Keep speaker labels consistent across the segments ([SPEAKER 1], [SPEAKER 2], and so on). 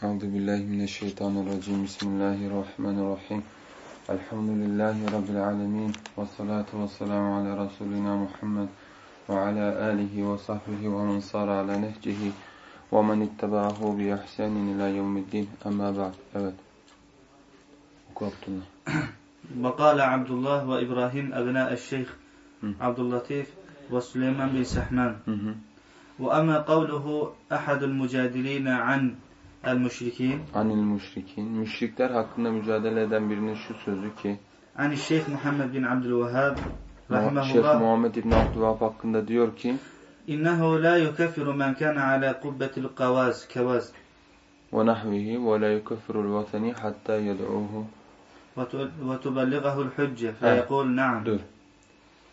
[SPEAKER 1] أعوذ بالله من الشيطان الرجيم. بسم الله الرحمن الرحيم. الحمد لله رب العالمين والصلاة والسلام على رسولنا محمد وعلى آله وصحبه ومن صار على نهجه ومن اتبعه بإحسان إلى يوم الدين. أما بعد أبد.
[SPEAKER 2] وقال عبد الله وإبراهيم أبناء الشيخ عبد اللطيف وسليمان بن سحمان. وأما قوله أحد المجادلين عن El müşrikin.
[SPEAKER 1] Anil müşrikin. Müşrikler hakkında mücadele eden birinin şu sözü ki.
[SPEAKER 2] Ani Şeyh Muhammed bin Abdülvehhab.
[SPEAKER 1] Şeyh Muhammed bin Abdülvehhab hakkında diyor ki.
[SPEAKER 2] İnnehu la yukeffiru men kana ala kubbetil kavaz. Kavaz.
[SPEAKER 1] Ve nahvihi ve la yukeffirul vatani
[SPEAKER 2] hatta yed'uhu. Ve tubelligahul hücce. Feyekul na'am.
[SPEAKER 1] Dur.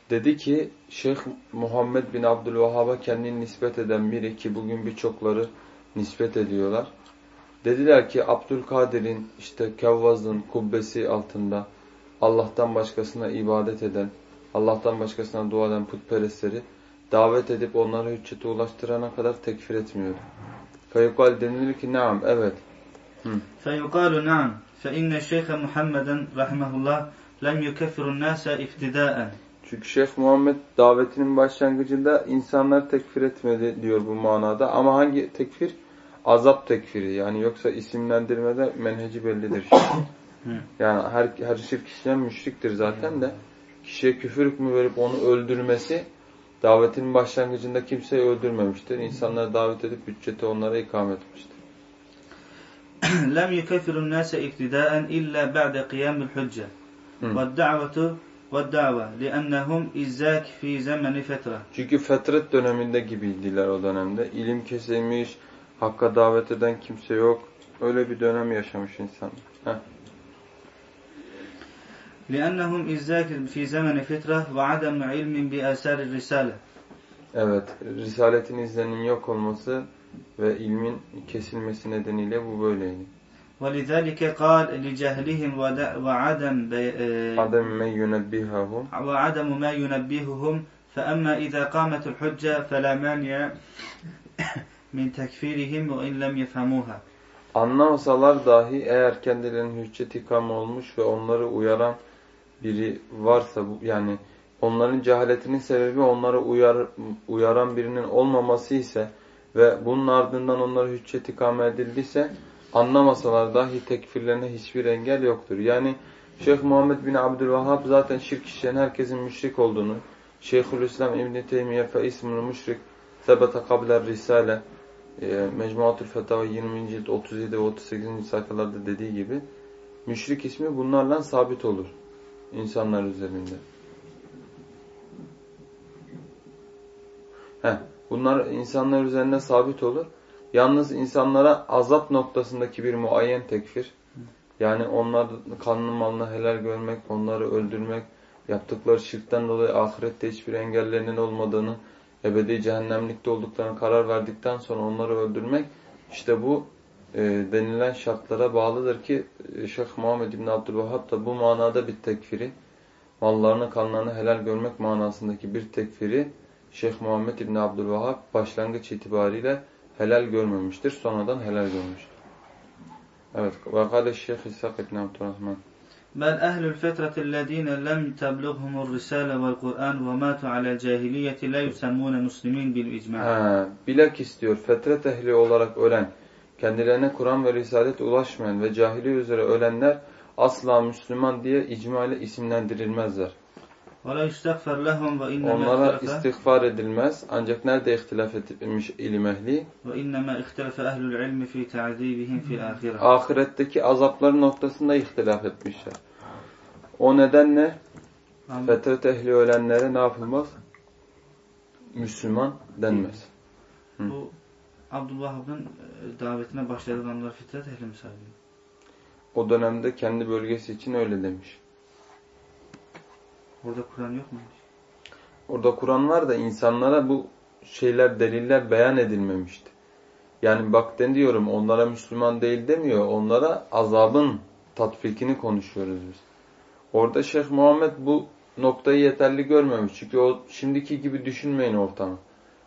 [SPEAKER 1] Dedi ki Şeyh Muhammed bin Abdülvehhab'a kendini nispet eden biri ki bugün birçokları nispet ediyorlar. Dediler ki Abdülkadir'in işte Kevvaz'ın kubbesi altında Allah'tan başkasına ibadet eden, Allah'tan başkasına dua eden putperestleri davet edip onları hüccete ulaştırana kadar tekfir etmiyordu. Feyukal denilir ki naam evet.
[SPEAKER 2] Feyukalu naam fe inne şeyhe Muhammeden rahmetullah lem yukeffirun nase iftidaen.
[SPEAKER 1] Çünkü Şeyh Muhammed davetinin başlangıcında insanlar tekfir etmedi diyor bu manada. Ama hangi tekfir? Azap tekfiri. Yani yoksa isimlendirmede menheci bellidir. yani her, her şirk işleyen müşriktir zaten de. Kişiye küfür hükmü verip onu öldürmesi davetinin başlangıcında kimseyi öldürmemiştir. İnsanları davet edip hücceti onlara ikame etmiştir.
[SPEAKER 2] لم يكفر الناس ابتداء إلا بعد قيام الحجة
[SPEAKER 1] Hı.
[SPEAKER 2] والدعوة والدعوة لأنهم إزاك في زمن فترة
[SPEAKER 1] Çünkü fetret döneminde gibiydiler o dönemde. İlim kesilmiş, hakka davet eden kimse yok. Öyle bir dönem yaşamış insanlar. Heh.
[SPEAKER 2] لأنهم إزاك في زمن فترة وعدم علم بآثار الرسالة
[SPEAKER 1] Evet, Risaletin izlerinin yok olması ve ilmin kesilmesi nedeniyle bu böyleydi.
[SPEAKER 2] ولذلك قال لجهلهم ود- وعدم بي- آه،
[SPEAKER 1] Adem men yunebbihahum
[SPEAKER 2] وعدم ما ينبههم فأما إذا قامت الحجة فلا مانع min tekfirihim ve illem yefhamuha.
[SPEAKER 1] Anlamasalar dahi eğer kendilerinin hüccet ikam olmuş ve onları uyaran biri varsa yani onların cehaletinin sebebi onları uyar, uyaran birinin olmaması ise ve bunun ardından onlara hüccet ikame edildiyse anlamasalar dahi tekfirlerine hiçbir engel yoktur. Yani Şeyh Muhammed bin Abdülvahhab zaten şirk işleyen herkesin müşrik olduğunu, Şeyhülislam İbn Teymiye fe ismül müşrik sebete kabler risale e, Mecmuatül Fetava 20. cilt 37 ve 38. sayfalarda dediği gibi müşrik ismi bunlarla sabit olur insanlar üzerinde. Heh, bunlar insanlar üzerinde sabit olur. Yalnız insanlara azap noktasındaki bir muayyen tekfir, yani onlar kanlı malını helal görmek, onları öldürmek, yaptıkları şirkten dolayı ahirette hiçbir engellerinin olmadığını, ebedi cehennemlikte olduklarını karar verdikten sonra onları öldürmek, işte bu e, denilen şartlara bağlıdır ki e, Şeyh Muhammed İbn Abdülvahhab da bu manada bir tekfiri, mallarını kanlarını helal görmek manasındaki bir tekfiri Şeyh Muhammed İbn Abdülvahhab başlangıç itibariyle helal görmemiştir. Sonradan helal görmüştür. Evet. Ve kâle Şeyh İshak İbn Abdülrahman.
[SPEAKER 2] بل أهل الفترة الذين لم تبلغهم الرسالة والقرآن وماتوا على الجاهلية لا يسمون مسلمين بالإجماع
[SPEAKER 1] Ha, bilakis diyor fetret ehli olarak ölen, kendilerine Kur'an ve Risalet ulaşmayan ve cahiliye üzere ölenler asla Müslüman diye icma ile isimlendirilmezler.
[SPEAKER 2] ولا يستغفر لهم وإنما
[SPEAKER 1] Onlara
[SPEAKER 2] اختلف
[SPEAKER 1] istiğfar edilmez. Ancak nerede ihtilaf etmiş ilim ehli?
[SPEAKER 2] وإنما اختلف أهل العلم في تعذيبهم في الآخرة
[SPEAKER 1] Ahiretteki azapları noktasında ihtilaf etmişler. O nedenle fetret ehli ölenlere ne yapılmaz? Müslüman denmez.
[SPEAKER 2] Bu Abdülvahhab'ın e, davetine başlayanlar fitret ehli mi sayılıyor?
[SPEAKER 1] O dönemde kendi bölgesi için öyle demiş.
[SPEAKER 2] Orada Kur'an yok mu?
[SPEAKER 1] Orada Kur'an var da insanlara bu şeyler, deliller beyan edilmemişti. Yani bak den diyorum onlara Müslüman değil demiyor. Onlara azabın tatbikini konuşuyoruz biz. Orada Şeyh Muhammed bu noktayı yeterli görmemiş. Çünkü o şimdiki gibi düşünmeyin ortamı.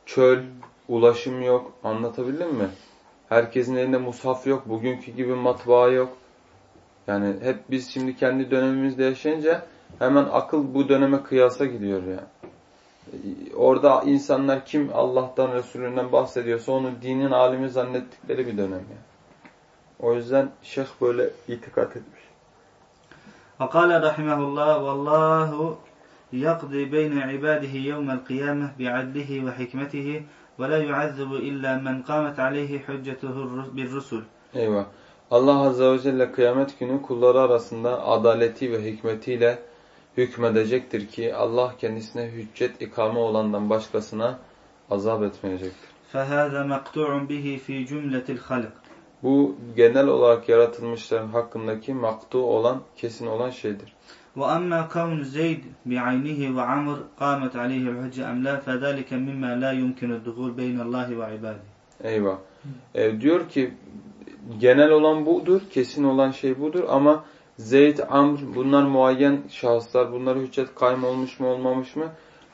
[SPEAKER 1] Çöl, ulaşım yok. Anlatabildim mi? Herkesin elinde mushaf yok. Bugünkü gibi matbaa yok. Yani hep biz şimdi kendi dönemimizde yaşayınca hemen akıl bu döneme kıyasa gidiyor yani. Orada insanlar kim Allah'tan Resulünden bahsediyorsa onu dinin alimi zannettikleri bir dönem yani. O yüzden şeyh böyle itikat etmiş.
[SPEAKER 2] وقال رحمه الله والله يقضي بين عباده يوم القيامة بعدله وحكمته ولا يعذب إلا من قامت عليه حجته بالرسل
[SPEAKER 1] Eyvah. Allah Azze ve Celle kıyamet günü kulları arasında adaleti ve hikmetiyle hükmedecektir ki Allah kendisine hüccet ikame olandan başkasına azap etmeyecektir.
[SPEAKER 2] فهذا مقطوع به في جملة الخلق
[SPEAKER 1] Bu genel olarak yaratılmışların hakkındaki maktu olan, kesin olan şeydir.
[SPEAKER 2] وأما كون زيد بعينه وعمر قامت عليه الحجة أم لا فذلك مما لا يمكن الدخول بين الله وعباده
[SPEAKER 1] Eyvah. E, diyor ki genel olan budur, kesin olan şey budur ama Zeyd, Amr bunlar muayyen şahıslar. Bunlara hüccet kaym olmuş mu olmamış mı?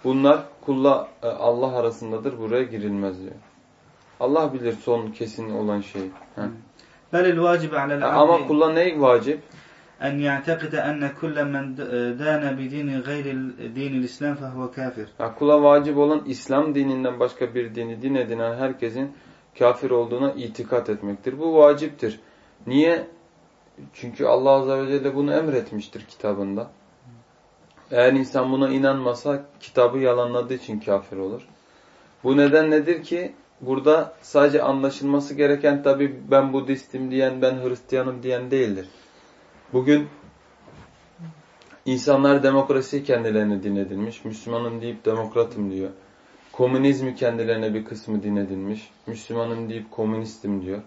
[SPEAKER 1] Bunlar kulla e, Allah arasındadır. Buraya girilmez diyor. Allah bilir son kesin olan şeyi. Hmm.
[SPEAKER 2] Belil vacibe alel
[SPEAKER 1] Ama kullan ne vacip?
[SPEAKER 2] En ya'tekide enne kulle men dâne bi dini gayril e, dinil İslam
[SPEAKER 1] fehuve kafir. Kula vacip olan İslam dininden başka bir dini din edinen herkesin kafir olduğuna itikat etmektir. Bu vaciptir. Niye? Çünkü Allah Azze ve Celle bunu emretmiştir kitabında. Eğer insan buna inanmasa kitabı yalanladığı için kafir olur. Bu neden nedir ki? burada sadece anlaşılması gereken tabi ben Budistim diyen, ben Hristiyanım diyen değildir. Bugün insanlar demokrasi kendilerine din edinmiş. Müslümanım deyip demokratım diyor. Komünizmi kendilerine bir kısmı din edinmiş. Müslümanım deyip komünistim diyor.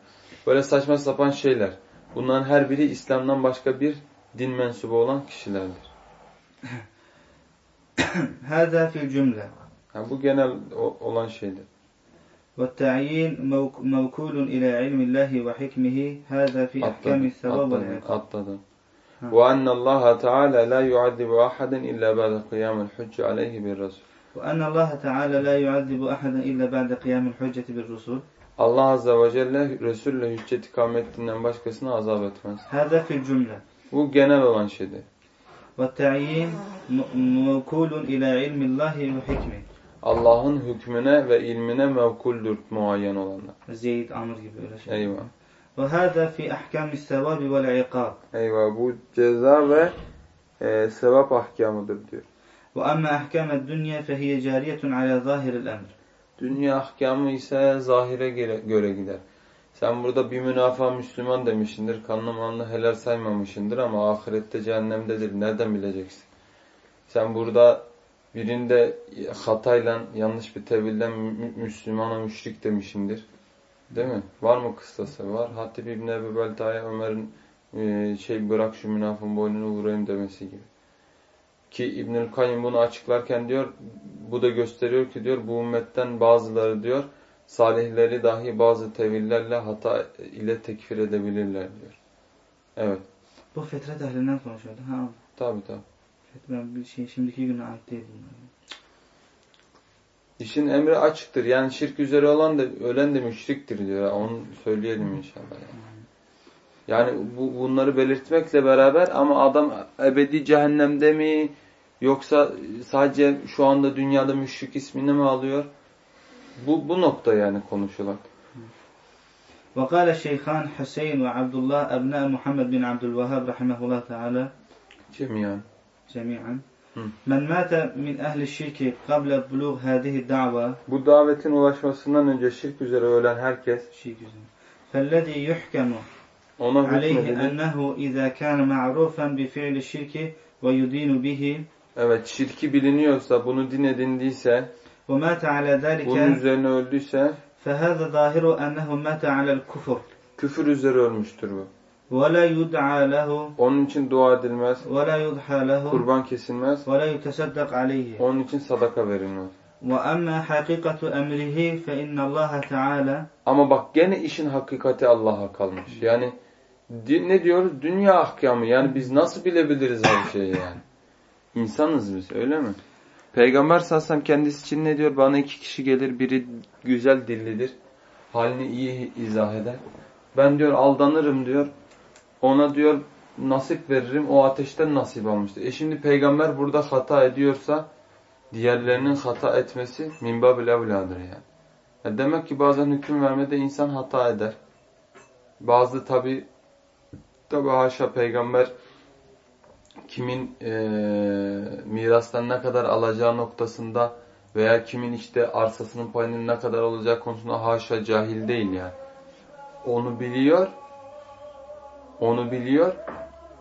[SPEAKER 1] Böyle saçma sapan şeyler. Bunların her biri İslam'dan başka bir din mensubu olan kişilerdir.
[SPEAKER 2] Hâzâ fil
[SPEAKER 1] cümle. bu genel olan şeydir.
[SPEAKER 2] والتعيين موك- موكول إلى علم الله وحكمه هذا في أحكام
[SPEAKER 1] Atladı,
[SPEAKER 2] الثواب
[SPEAKER 1] atladı,
[SPEAKER 2] والعقاب
[SPEAKER 1] atladı.
[SPEAKER 2] Ha.
[SPEAKER 1] وَأَنَّ اللّٰهَ تَعَالَى لَا يُعَذِّبُ أَحَدًا إِلَّا بَعْدَ قِيَامِ الْحُجِّ عَلَيْهِ بِالرَّسُولِ
[SPEAKER 2] وأن الله تعالى لا يعذب أحدا إلا بعد قيام الحجة بالرسل
[SPEAKER 1] Allah Azze ve Celle Resul'le hüccet ikamettiğinden başkasına azap etmez.
[SPEAKER 2] هذا في الجملة
[SPEAKER 1] Bu genel olan şeydir.
[SPEAKER 2] والتعيين م- موكول إلى علم الله وحكمه
[SPEAKER 1] Allah'ın hükmüne ve ilmine mevkuldür muayyen olanlar.
[SPEAKER 2] Zeyd, Amr gibi öyle şey.
[SPEAKER 1] Eyvah.
[SPEAKER 2] Ve hâzâ fî ahkâmi sevâbi vel ikâb.
[SPEAKER 1] Eyvah bu ceza ve e, sevap ahkamıdır diyor.
[SPEAKER 2] Ve emmâ ahkâme dünya fehiye cariyetun alâ zâhiril emr.
[SPEAKER 1] Dünya ahkamı ise zahire göre, gider. Sen burada bir münafa Müslüman demişindir, kanlı manlı helal saymamışındır ama ahirette cehennemdedir. Nereden bileceksin? Sen burada birinde hatayla, yanlış bir tevilden mü- Müslümana müşrik demişindir. Değil mi? Var mı kıstası? Var. Hatip İbni Ebu Belta'ya Ömer'in e, şey bırak şu münafın boynunu vurayım demesi gibi. Ki İbnül Kayyum bunu açıklarken diyor, bu da gösteriyor ki diyor, bu ümmetten bazıları diyor, salihleri dahi bazı tevillerle hata ile tekfir edebilirler diyor. Evet,
[SPEAKER 2] Bu fetret ehlinden konuşuyordu. Ha,
[SPEAKER 1] tabi tabi.
[SPEAKER 2] ben bir şey şimdiki güne ait değil bunlar.
[SPEAKER 1] İşin emri açıktır. Yani şirk üzere olan da ölen de müşriktir diyor. Onu söyleyelim inşallah. Yani, yani bu, bunları belirtmekle beraber ama adam ebedi cehennemde mi yoksa sadece şu anda dünyada müşrik ismini mi alıyor? Bu, bu nokta yani konuşulan.
[SPEAKER 2] وقال الشيخان حسين وعبد الله أبناء محمد بن عبد الوهاب رحمه الله تعالى
[SPEAKER 1] Cemiyen.
[SPEAKER 2] جميعا
[SPEAKER 1] cemi'an.
[SPEAKER 2] Men mâte min ehli şirki kable bulug hâdihi da'va.
[SPEAKER 1] Bu davetin ulaşmasından önce şirk üzere ölen herkes.
[SPEAKER 2] Şirk üzere. Fellezî yuhkemu.
[SPEAKER 1] Ona hükmedilir.
[SPEAKER 2] Aleyhi ennehu izâ kâne ma'rufen bi fi'li şirki ve yudînu bihi.
[SPEAKER 1] Evet şirki biliniyorsa bunu din edindiyse.
[SPEAKER 2] Ve mâte
[SPEAKER 1] alâ
[SPEAKER 2] dâlike.
[SPEAKER 1] Bunun üzerine öldüyse.
[SPEAKER 2] Fehâze zâhiru ennehu mâte alel kufur.
[SPEAKER 1] Küfür üzere ölmüştür bu.
[SPEAKER 2] ولا يدعى له
[SPEAKER 1] Onun için dua edilmez,
[SPEAKER 2] ولا يضحى له
[SPEAKER 1] kurban kesilmez,
[SPEAKER 2] ولا يتصدق عليه
[SPEAKER 1] onun için sadaka verilmez.
[SPEAKER 2] وأما حقيقة أمره فإن الله تعالى
[SPEAKER 1] Ama bak gene işin hakikati Allah'a kalmış. Yani di- ne diyoruz? Dünya ahkamı. Yani biz nasıl bilebiliriz her şeyi yani? İnsanız biz öyle mi? Peygamber sallallahu kendisi için ne diyor? Bana iki kişi gelir. Biri güzel dillidir. halini iyi izah eder. Ben diyor aldanırım diyor. Ona diyor nasip veririm. O ateşten nasip almıştır. E şimdi peygamber burada hata ediyorsa diğerlerinin hata etmesi minbabil evladır yani. yani. Demek ki bazen hüküm vermede insan hata eder. Bazı tabi tabi haşa peygamber kimin e, mirastan ne kadar alacağı noktasında veya kimin işte arsasının payının ne kadar olacağı konusunda haşa cahil değil yani. Onu biliyor. Onu biliyor.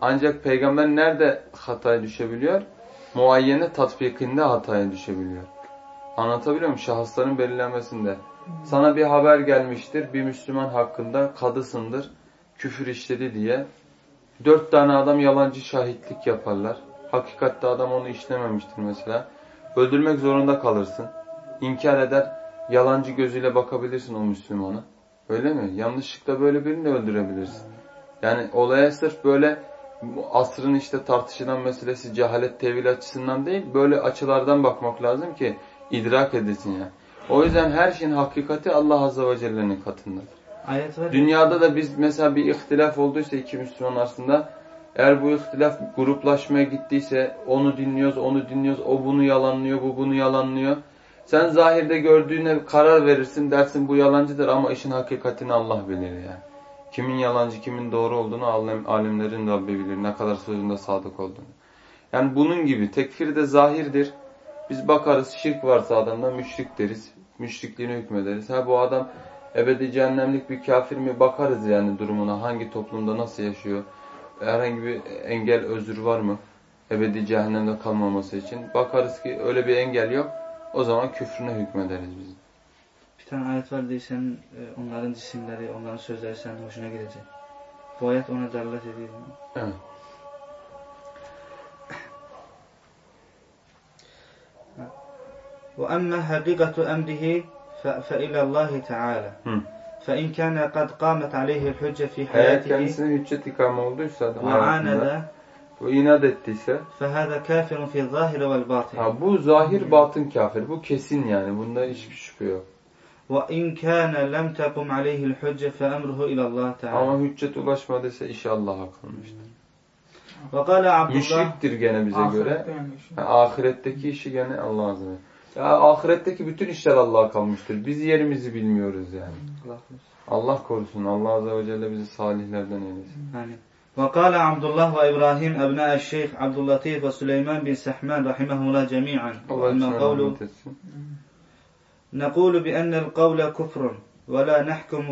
[SPEAKER 1] Ancak peygamber nerede hataya düşebiliyor? Muayyene tatbikinde hataya düşebiliyor. Anlatabiliyor muyum? Şahısların belirlenmesinde. Sana bir haber gelmiştir. Bir Müslüman hakkında kadısındır. Küfür işledi diye. Dört tane adam yalancı şahitlik yaparlar. Hakikatte adam onu işlememiştir mesela. Öldürmek zorunda kalırsın. İnkar eder. Yalancı gözüyle bakabilirsin o Müslümana. Öyle mi? Yanlışlıkla böyle birini de öldürebilirsin. Yani olaya sırf böyle asrın işte tartışılan meselesi cehalet tevil açısından değil, böyle açılardan bakmak lazım ki idrak edilsin yani. O yüzden her şeyin hakikati Allah Azze ve Celle'nin katındadır.
[SPEAKER 2] Ayet var.
[SPEAKER 1] Dünyada da biz mesela bir ihtilaf olduysa iki Müslüman arasında eğer bu ihtilaf gruplaşmaya gittiyse onu dinliyoruz, onu dinliyoruz, o bunu yalanlıyor, bu bunu yalanlıyor. Sen zahirde gördüğüne karar verirsin dersin bu yalancıdır ama işin hakikatini Allah bilir yani. Kimin yalancı, kimin doğru olduğunu alem, alemlerin Rabbi bilir. Ne kadar sözünde sadık olduğunu. Yani bunun gibi tekfir de zahirdir. Biz bakarız şirk varsa adamda müşrik deriz. Müşrikliğine hükmederiz. Ha bu adam ebedi cehennemlik bir kafir mi bakarız yani durumuna. Hangi toplumda nasıl yaşıyor? Herhangi bir engel özür var mı? Ebedi cehennemde kalmaması için. Bakarız ki öyle bir engel yok. O zaman küfrüne hükmederiz biz
[SPEAKER 2] Bir tane ayet var diye sen e, onların cisimleri, onların sözleri senin hoşuna gidecek. Bu ayet ona delalet ediyor.
[SPEAKER 1] Evet.
[SPEAKER 2] وأما حقيقة أمره فإلى الله تعالى
[SPEAKER 1] Hı.
[SPEAKER 2] فإن كان قد قامت عليه الحجة في
[SPEAKER 1] Eğer
[SPEAKER 2] حياته
[SPEAKER 1] kendisine hüccet ikame olduysa hayatında
[SPEAKER 2] وعاند
[SPEAKER 1] ve inat ettiyse
[SPEAKER 2] فهذا كافر في الظاهر والباطن
[SPEAKER 1] ha, bu zahir batın kafir. Bu kesin yani. Bunda hiçbir şüphe yok.
[SPEAKER 2] وإن كان لم تقم عليه الحجة فأمره إلى الله تعالى
[SPEAKER 1] Ama hüccet ulaşmadıysa işi Allah'a kalmıştır.
[SPEAKER 2] وقال عبد الله
[SPEAKER 1] Müşriktir gene bize göre.
[SPEAKER 3] Ahirette yani işte.
[SPEAKER 1] Ha, ahiretteki işi gene Allah azze ve Ya ahiretteki bütün işler Allah'a kalmıştır. Biz yerimizi bilmiyoruz yani. Allah korusun. Allah azze ve celle bizi salihlerden eylesin.
[SPEAKER 2] آمين. وقال عبد الله وإبراهيم أبناء الشيخ عبد اللطيف وسليمان بن سحمان رحمه الله جميعا
[SPEAKER 1] Allah
[SPEAKER 2] وأما
[SPEAKER 1] için
[SPEAKER 2] قوله
[SPEAKER 1] rahmet etsin.
[SPEAKER 2] نقول بأن القول كفر ولا نحكم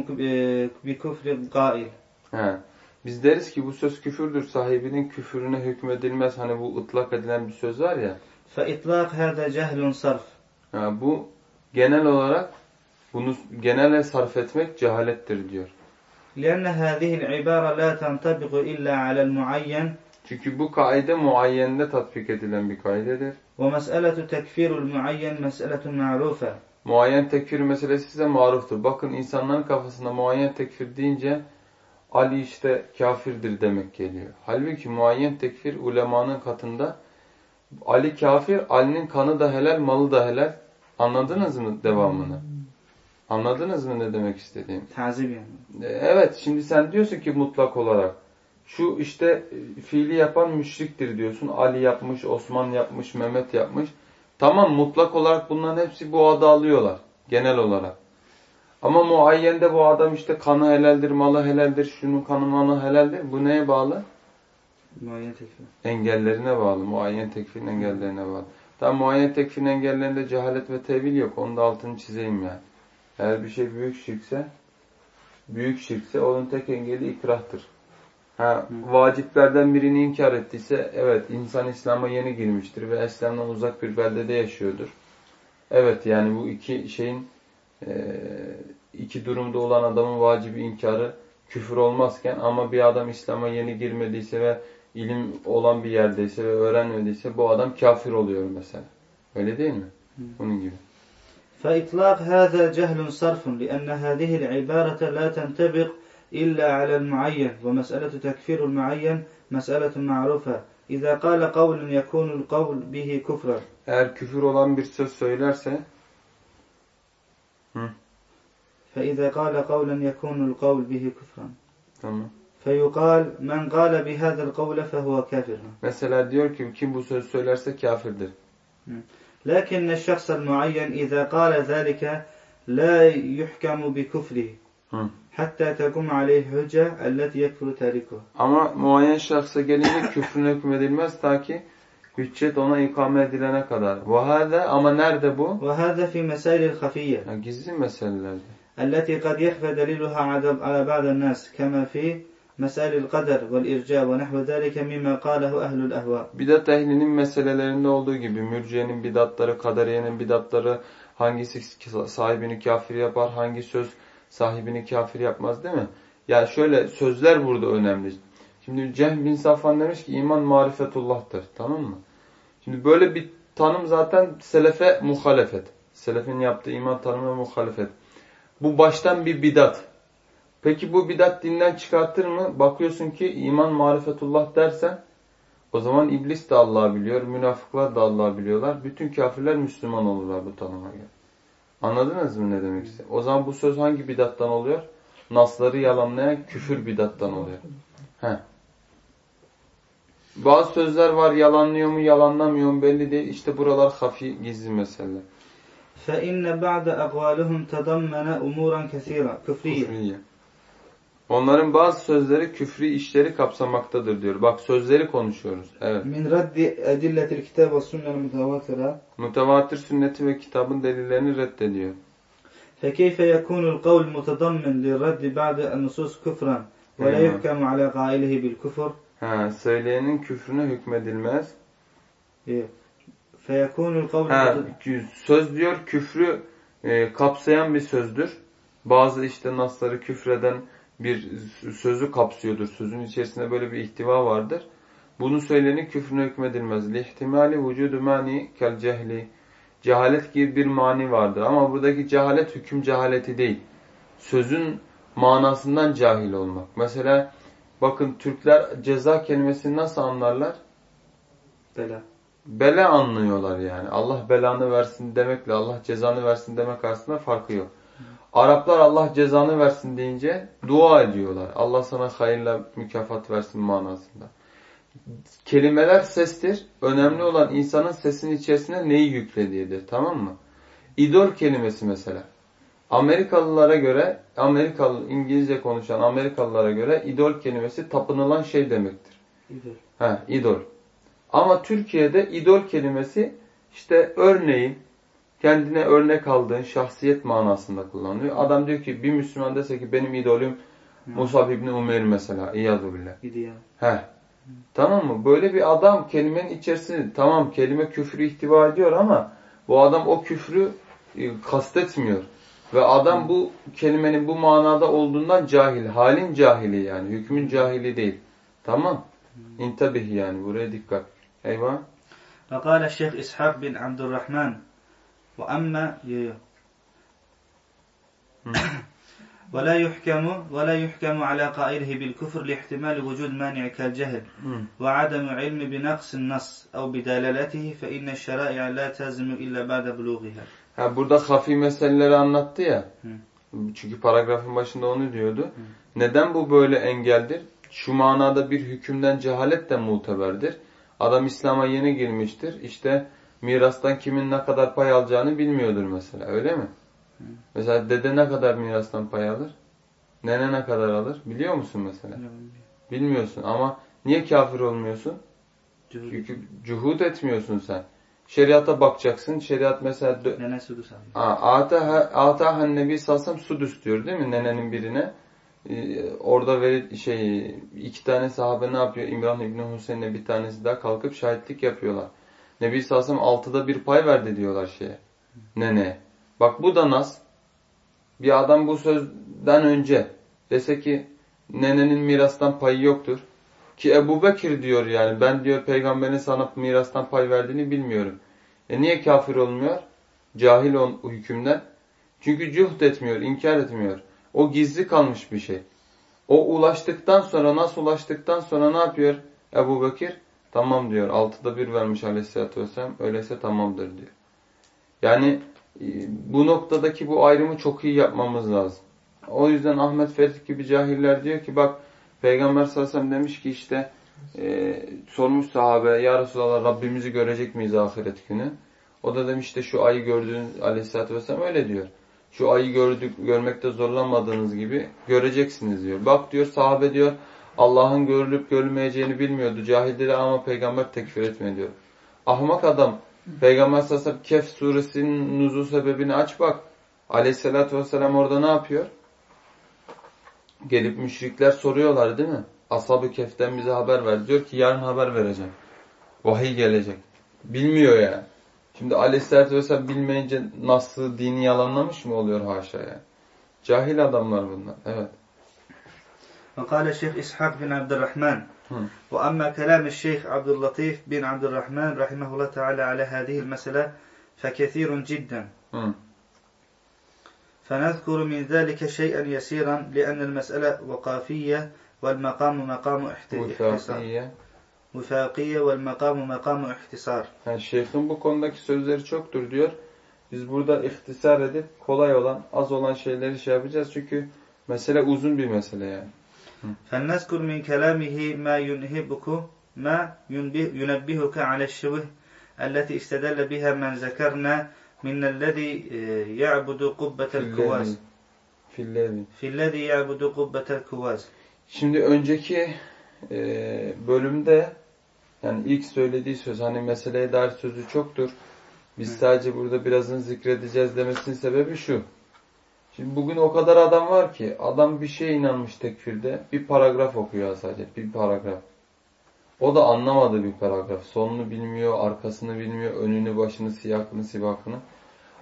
[SPEAKER 2] بكفر القائل
[SPEAKER 1] He. Biz deriz ki bu söz küfürdür. Sahibinin küfürüne hükmedilmez. Hani bu ıtlak edilen bir söz var ya.
[SPEAKER 2] فإطلاق هذا جهل صرف
[SPEAKER 1] Ha, bu genel olarak bunu genele sarf etmek cehalettir diyor.
[SPEAKER 2] لأن هذه العبارة لا تنطبق إلا على المعين
[SPEAKER 1] Çünkü bu kaide muayyende tatbik edilen bir kaidedir.
[SPEAKER 2] ومسألة تكفير المعين مسألة معروفة
[SPEAKER 1] Muayyen tekfir meselesi size maruftur. Bakın insanların kafasında muayyen tekfir deyince Ali işte kafirdir demek geliyor. Halbuki muayyen tekfir ulemanın katında Ali kafir, Ali'nin kanı da helal, malı da helal. Anladınız mı devamını? Anladınız mı ne demek istediğim?
[SPEAKER 2] Tazim yani.
[SPEAKER 1] E, evet şimdi sen diyorsun ki mutlak olarak şu işte fiili yapan müşriktir diyorsun. Ali yapmış, Osman yapmış, Mehmet yapmış. Tamam mutlak olarak bunların hepsi bu adı alıyorlar genel olarak. Ama muayyende bu adam işte kanı helaldir, malı helaldir, şunun kanı malı helaldir. Bu neye bağlı?
[SPEAKER 2] Muayyen tekfir.
[SPEAKER 1] Engellerine bağlı. Muayyen tekfirin engellerine bağlı. Tam muayyen tekfirin engellerinde cehalet ve tevil yok. Onu da altını çizeyim yani. Eğer bir şey büyük şirkse, büyük şirkse onun tek engeli ikrahtır. Ha, vaciplerden birini inkar ettiyse, evet insan İslam'a yeni girmiştir ve İslam'dan uzak bir beldede yaşıyordur. Evet yani bu iki şeyin e, iki durumda olan adamın vacibi inkarı küfür olmazken ama bir adam İslam'a yeni girmediyse ve ilim olan bir yerdeyse ve öğrenmediyse bu adam kafir oluyor mesela. Öyle değil mi? Bunun gibi.
[SPEAKER 2] فإطلاق هذا جهل صرف لأن هذه العبارة لا تنطبق إلا على المعين ومسألة تكفير المعين مسألة معروفة. إذا قال قول يكون القول به كفرا.
[SPEAKER 1] Eğer küfür olan bir söz söylerse
[SPEAKER 2] فإذا قال قولا يكون القول به كفرا.
[SPEAKER 1] Tamam.
[SPEAKER 2] فيقال من قال بهذا القول فهو كافر.
[SPEAKER 1] Mesela diyor ki kim bu söz söylerse kafirdir.
[SPEAKER 2] لكن الشخص المعين إذا قال ذلك لا يحكم بكفره.
[SPEAKER 1] Hı.
[SPEAKER 2] Hatta tekum aleyh hüce elleti yekfuru terikuh.
[SPEAKER 1] Ama muayyen şahsa gelince küfrüne hükmedilmez ta ki hüccet ona ikame edilene kadar. Vahade ama nerede bu?
[SPEAKER 2] Vahade fi mesailil
[SPEAKER 1] hafiyye. Gizli meselelerde.
[SPEAKER 2] Elleti kad yehve deliluha ala ba'den nas kema fi mesailil kader vel irca ve nehve zâlike mimma kâlehu ehlul ehvâ.
[SPEAKER 1] Bidat ehlinin meselelerinde olduğu gibi mürciyenin bidatları, kaderiyenin bidatları hangisi sahibini kafir yapar, hangi söz sahibini kafir yapmaz değil mi? Yani şöyle sözler burada önemli. Şimdi Cehm bin Safan demiş ki iman marifetullah'tır. Tamam mı? Şimdi böyle bir tanım zaten selefe muhalefet. Selefin yaptığı iman tanımına muhalefet. Bu baştan bir bidat. Peki bu bidat dinden çıkartır mı? Bakıyorsun ki iman marifetullah dersen o zaman iblis de Allah'ı biliyor, münafıklar da Allah'ı biliyorlar. Bütün kafirler Müslüman olurlar bu tanıma göre. Anladınız mı ne demek istedim? O zaman bu söz hangi bidattan oluyor? Nasları yalanlayan küfür bidattan oluyor. He. Bazı sözler var yalanlıyor mu yalanlamıyor mu belli değil. İşte buralar hafi gizli meseleler.
[SPEAKER 2] فإن بعد أقوالهم تضمن أمورا كثيرة كفرية
[SPEAKER 1] Küfriye. Onların bazı sözleri küfri işleri kapsamaktadır diyor. Bak sözleri konuşuyoruz. Evet.
[SPEAKER 2] من رد أدلة الكتاب والسنة المتواترة
[SPEAKER 1] Mütevatir sünneti ve kitabın delillerini reddediyor.
[SPEAKER 2] فكيف يكون القول متضمن للرد بعد النصوص كفرا ولا
[SPEAKER 1] أيوة.
[SPEAKER 2] يحكم على قائله بالكفر
[SPEAKER 1] Ha, söyleyenin küfrüne hükmedilmez.
[SPEAKER 2] إيه. فيكون القول
[SPEAKER 1] Ha,
[SPEAKER 2] متضمن
[SPEAKER 1] kü- söz diyor küfrü e, kapsayan bir sözdür. Bazı işte nasları küfreden bir sözü kapsıyordur. Sözün içerisinde böyle bir ihtiva vardır. Bunu söylenin küfrüne hükmedilmez. Lihtimali vücudu mani kel cehli. Cehalet gibi bir mani vardır. Ama buradaki cehalet hüküm cehaleti değil. Sözün manasından cahil olmak. Mesela bakın Türkler ceza kelimesini nasıl anlarlar?
[SPEAKER 2] Bela.
[SPEAKER 1] Bela anlıyorlar yani. Allah belanı versin demekle Allah cezanı versin demek arasında farkı yok. Araplar Allah cezanı versin deyince dua ediyorlar. Allah sana hayırla mükafat versin manasında. Kelimeler sestir. Önemli olan insanın sesinin içerisine neyi yüklediğidir. Tamam mı? İdol kelimesi mesela. Amerikalılara göre, Amerikalı İngilizce konuşan Amerikalılara göre idol kelimesi tapınılan şey demektir.
[SPEAKER 2] İdol.
[SPEAKER 1] Ha, idol. Ama Türkiye'de idol kelimesi işte örneğin kendine örnek aldığın şahsiyet manasında kullanılıyor. Adam diyor ki bir Müslüman dese ki benim idolüm Musab İbni Umeyr mesela.
[SPEAKER 2] İyadubillah.
[SPEAKER 1] Heh. Tamam mı? Böyle bir adam kelimenin içerisinde tamam kelime küfrü ihtiva ediyor ama bu adam o küfrü e, kastetmiyor. Ve adam bu kelimenin bu manada olduğundan cahil. Halin cahili yani. Hükmün cahili değil. Tamam. İntabih yani. Buraya dikkat. Eyvah.
[SPEAKER 2] Ve kâle Şeyh İshak bin Abdurrahman ve emme ve la yuhkemu ve la yuhkemu ala qailihi bil küfr
[SPEAKER 1] li
[SPEAKER 2] ihtimali vücud mani' kel cehl ve hmm. ademu ilmi bi naqsin nas ev bi dalalatihi fe inne şerai'a la tazimu illa ba'de bulughiha.
[SPEAKER 1] Ha burada hafi meseleleri anlattı ya.
[SPEAKER 2] Hmm.
[SPEAKER 1] Çünkü paragrafın başında onu diyordu. Hmm. Neden bu böyle engeldir? Şu manada bir hükümden cehalet de muteberdir. Adam İslam'a yeni girmiştir. İşte mirastan kimin ne kadar pay alacağını bilmiyordur mesela. Öyle mi? Mesela dede ne kadar mirastan pay alır? Nene ne kadar alır? Biliyor musun mesela? Bilmiyorsun ama niye kafir olmuyorsun? Çünkü cuhud etmiyorsun sen. Şeriata bakacaksın. Şeriat mesela
[SPEAKER 2] Nene sudus alıyor.
[SPEAKER 1] Atahan Nebi Salsam Sudüs diyor değil mi nenenin birine? Ee, orada veri, şey iki tane sahabe ne yapıyor? İmran İbni Hüseyin'le bir tanesi daha kalkıp şahitlik yapıyorlar. Nebi Salsam altıda bir pay verdi diyorlar şeye. Nene. Bak bu da nas. Bir adam bu sözden önce dese ki nenenin mirastan payı yoktur. Ki Ebu Bekir diyor yani ben diyor peygamberin sana mirastan pay verdiğini bilmiyorum. E niye kafir olmuyor? Cahil ol hükümden. Çünkü cuhd etmiyor, inkar etmiyor. O gizli kalmış bir şey. O ulaştıktan sonra, nasıl ulaştıktan sonra ne yapıyor Ebu Bekir? Tamam diyor. Altıda bir vermiş aleyhissalatü vesselam. Öyleyse tamamdır diyor. Yani e, bu noktadaki bu ayrımı çok iyi yapmamız lazım. O yüzden Ahmet Ferit gibi cahiller diyor ki bak Peygamber sallallahu aleyhi ve demiş ki işte e, sormuş sahabe ya Resulallah Rabbimizi görecek miyiz ahiret günü? O da demiş işte şu ayı gördüğünüz aleyhissalatü vesselam öyle diyor. Şu ayı gördük, görmekte zorlanmadığınız gibi göreceksiniz diyor. Bak diyor sahabe diyor Allah'ın görülüp görülmeyeceğini bilmiyordu. Cahilleri ama peygamber tekfir etme diyor. Ahmak adam Peygamber sellem Kehf suresinin nuzul sebebini aç bak. Aleyhissalatü vesselam orada ne yapıyor? Gelip müşrikler soruyorlar değil mi? Ashab-ı Kehf'ten bize haber ver. Diyor ki yarın haber vereceğim. Vahiy gelecek. Bilmiyor yani. Şimdi Aleyhisselatü Vesselam bilmeyince nasıl dini yalanlamış mı oluyor haşa ya? Cahil adamlar bunlar. Evet.
[SPEAKER 2] وقال الشيخ إسحاق بن عبد الرحمن وأما كلام الشيخ عبد اللطيف بن عبد الرحمن رحمه الله تعالى على هذه المسألة فكثير جدا
[SPEAKER 1] Hı.
[SPEAKER 2] فنذكر من ذلك شيئا يسيرا لأن المسألة وقافية والمقام مقام احت- اختصار
[SPEAKER 1] Vefaiye.
[SPEAKER 2] وفاقية والمقام مقام اختصار
[SPEAKER 1] Yani şeyhin bu konudaki sözleri çoktur diyor. Biz burada ihtisar edip kolay olan, az olan şeyleri şey yapacağız. Çünkü mesele uzun bir mesele yani.
[SPEAKER 2] فلنذكر من كلامه ما ينهبك ما ينبه ينبهك على الشبه التي استدل بها من ذكرنا من الذي آه، يعبد قبة الكواز
[SPEAKER 1] Fillevi.
[SPEAKER 2] في الذي يعبد قبة الكواز
[SPEAKER 1] Şimdi önceki e, bölümde yani ilk söylediği söz hani meseleye dair sözü çoktur. Biz
[SPEAKER 2] Hı.
[SPEAKER 1] sadece burada birazını zikredeceğiz demesinin sebebi şu. Şimdi bugün o kadar adam var ki adam bir şeye inanmış tekfirde bir paragraf okuyor sadece bir paragraf. O da anlamadı bir paragraf. Sonunu bilmiyor, arkasını bilmiyor, önünü, başını, siyakını, sibakını.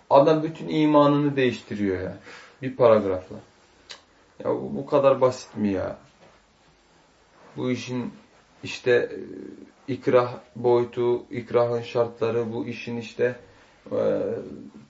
[SPEAKER 1] Adam bütün imanını değiştiriyor yani. Bir paragrafla. Ya bu, bu kadar basit mi ya? Bu işin işte e, ikrah boyutu, ikrahın şartları, bu işin işte e,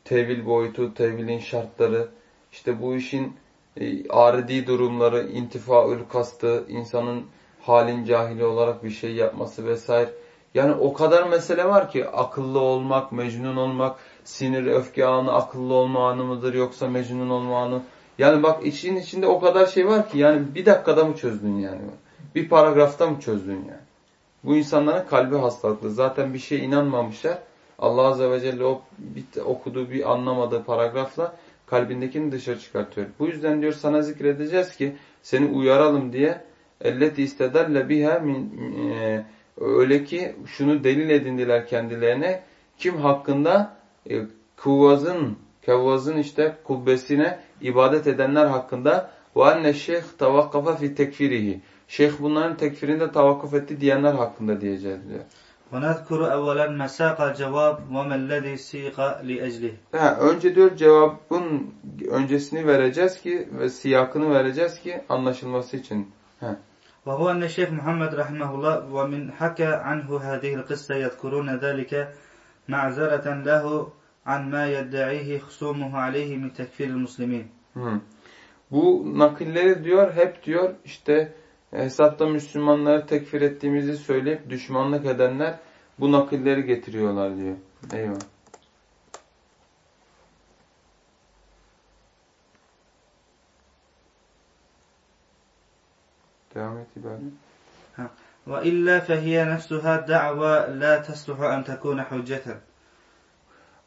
[SPEAKER 1] tevil boyutu, tevilin şartları, işte bu işin e, aridi durumları, intifaül kastı, insanın halin cahili olarak bir şey yapması vesaire. Yani o kadar mesele var ki akıllı olmak, mecnun olmak, sinir, öfke anı akıllı olma anı mıdır yoksa mecnun olma anı? Yani bak için içinde o kadar şey var ki yani bir dakikada mı çözdün yani? Bir paragrafta mı çözdün yani? Bu insanların kalbi hastalıklı. Zaten bir şeye inanmamışlar. Allah Azze ve Celle o bir, okuduğu bir anlamadığı paragrafla kalbindekini dışarı çıkartıyor. Bu yüzden diyor sana zikredeceğiz ki seni uyaralım diye elleti istederle biha e, öyle ki şunu delil edindiler kendilerine kim hakkında e, kuvvazın kevvazın işte kubbesine ibadet edenler hakkında ve anne şeyh tavakkafa fi tekfirihi şeyh bunların tekfirinde tavakkuf etti diyenler hakkında diyeceğiz diyor.
[SPEAKER 2] ونذكر أولا مساق الجواب وما الذي سيق لأجله
[SPEAKER 1] Ha, önce diyor cevabın öncesini vereceğiz ki ve siyakını vereceğiz ki anlaşılması için.
[SPEAKER 2] وهو أن الشيخ محمد رحمه الله ومن حكى عنه هذه القصة يذكرون ذلك معذرة له عن ما يدعيه خصومه عليه من تكفير المسلمين
[SPEAKER 1] Hı. Bu nakilleri diyor hep diyor işte hesapta Müslümanları tekfir ettiğimizi söyleyip düşmanlık edenler bu nakilleri getiriyorlar diyor. Eyvah. Devam et İbrahim.
[SPEAKER 2] Ve illa fehiye nefsuha da'va la tesluhu en tekune hücceten.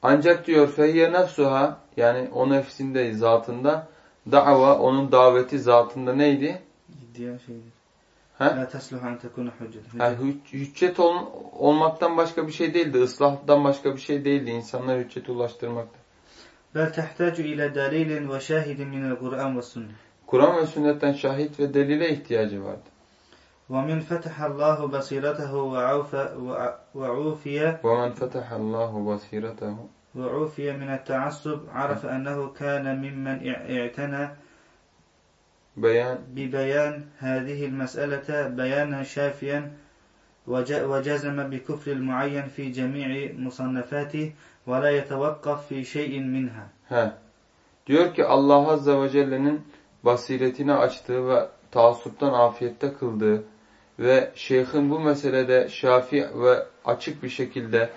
[SPEAKER 1] Ancak diyor fehiye nefsuha yani o nefsinde zatında da'va onun daveti zatında neydi?
[SPEAKER 2] Diğer şeydir.
[SPEAKER 1] Ha?
[SPEAKER 2] La tasluh an tekune hüccet.
[SPEAKER 1] Yani hüc- hüccet ol, olmaktan başka bir şey değildi. Islahtan başka bir şey değildi. İnsanlar hüccete ulaştırmakta.
[SPEAKER 2] Bel tehtaju ile dalilin ve şahidin minel Kur'an ve sünnet.
[SPEAKER 1] Kur'an ve sünnetten şahit ve delile ihtiyacı vardı.
[SPEAKER 2] ومن فتح الله بصيرته وعوف وعوفي
[SPEAKER 1] وَمَنْ فَتَحَ اللّٰهُ بَصِيرَتَهُ
[SPEAKER 2] وعوفي من التعصب عرف أنه كان ممن اعتنى
[SPEAKER 1] Beyan
[SPEAKER 2] ببيان هذه المسألة بيانا شافيا وج- وجزم بكفر المعين في جميع مصنفاته ولا يتوقف في شيء منها
[SPEAKER 1] he. Diyor ki Allah Azze ve Celle'nin basiretini açtığı ve taassuptan afiyette kıldığı ve şeyhin bu meselede şafi ve açık bir şekilde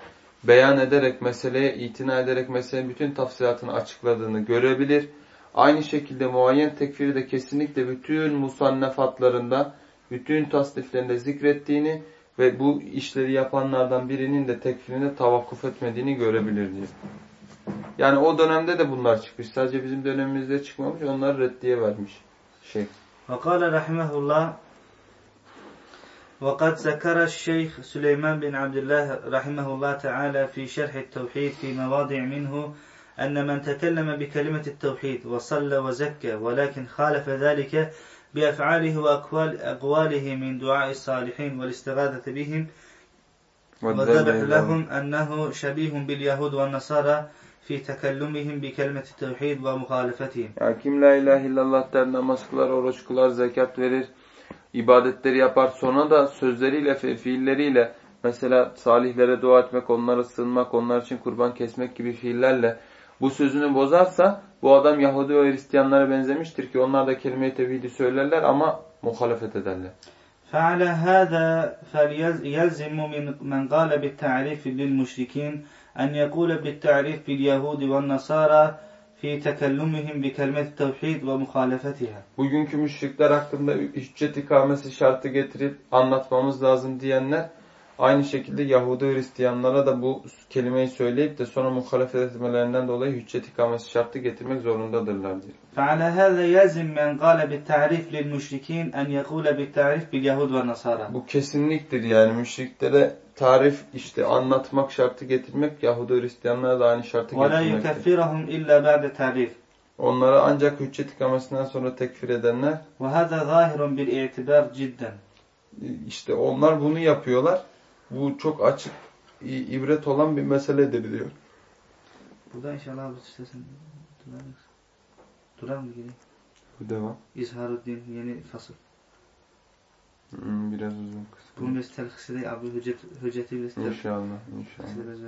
[SPEAKER 1] beyan ederek meseleye itina ederek meselenin bütün tafsilatını açıkladığını görebilir. Aynı şekilde muayyen tekfiri de kesinlikle bütün musannefatlarında, bütün tasniflerinde zikrettiğini ve bu işleri yapanlardan birinin de tekfirine tavakkuf etmediğini görebilir diyor. Yani o dönemde de bunlar çıkmış. Sadece bizim dönemimizde çıkmamış. Onları reddiye vermiş. Şey.
[SPEAKER 2] وقال رحمه الله وقد ذكر الشيخ سليمان بن عبد الله رحمه الله تعالى في شرح التوحيد في مواضع منه أن من تكلم بكلمة التوحيد وصلى وزكى ولكن خالف ذلك بأفعاله وأقواله من دعاء الصالحين والاستغاثة بهم وذبح لهم أنه شبيه باليهود والنصارى في تكلمهم بكلمة التوحيد ومخالفتهم
[SPEAKER 1] Yani kim la ilahe illallah der, namaz kılar, oruç kılar, zekat verir, ibadetleri yapar. Sonra da sözleriyle, fe- fiilleriyle mesela salihlere dua etmek, onlara sığınmak, onlar için kurban kesmek gibi fiillerle bu sözünü bozarsa bu adam Yahudi ve Hristiyanlara benzemiştir ki onlar da kelime-i tevhidi söylerler ama muhalefet ederler.
[SPEAKER 2] فعلى هذا فليلزم من من قال بالتعريف للمشركين أن يقول بالتعريف باليهود والنصارى في تكلمهم بكلمة التوحيد ومخالفتها
[SPEAKER 1] Bugünkü müşrikler hakkında hüccet ikamesi şartı getirip anlatmamız lazım diyenler aynı şekilde Yahudi ve Hristiyanlara da bu kelimeyi söyleyip de sonra muhalefet etmelerinden dolayı hüccet ikamesi şartı getirmek zorundadırlar diyor.
[SPEAKER 2] فعلى هذا يلزم من قال بالتعريف للمشركين أن يقول بالتعريف باليهود والنصارى
[SPEAKER 1] Bu kesinliktir yani müşriklere tarif işte anlatmak şartı getirmek Yahudi ve Hristiyanlara da aynı şartı
[SPEAKER 2] ولا
[SPEAKER 1] getirmektir.
[SPEAKER 2] يكفرهم إلا بعد تعريف
[SPEAKER 1] Onları ancak hüccet ikamesinden sonra tekfir edenler
[SPEAKER 2] وهذا ظاهر بالاعتبار جدا
[SPEAKER 1] işte onlar bunu yapıyorlar. Bu çok açık ibret olan bir meseledir diyor.
[SPEAKER 2] Burada inşallah abi istersen durarız. Durar mı?
[SPEAKER 1] Bu devam.
[SPEAKER 2] İzharuddin yeni fasıl.
[SPEAKER 1] Hmm, biraz uzun kısmı.
[SPEAKER 2] Bunu biz telhis edelim abi hüccet, hücceti biz telhis
[SPEAKER 1] İnşallah, inşallah.
[SPEAKER 2] ederiz.